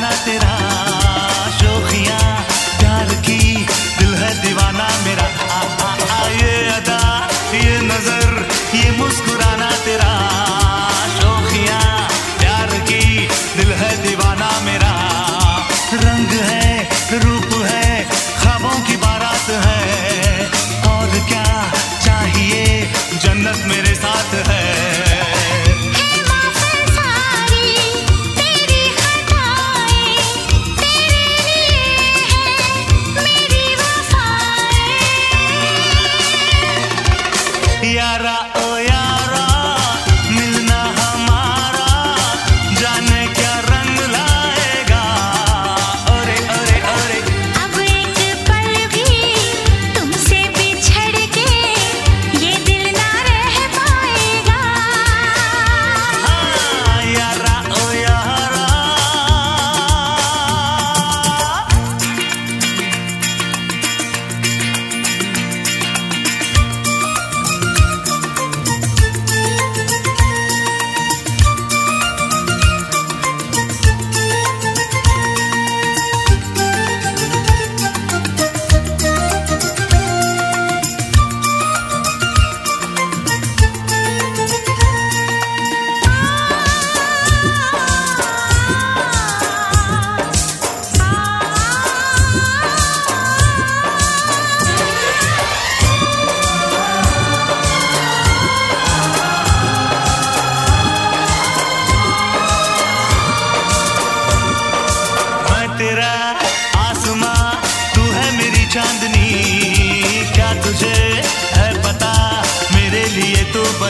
lateral.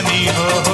तू बनी हो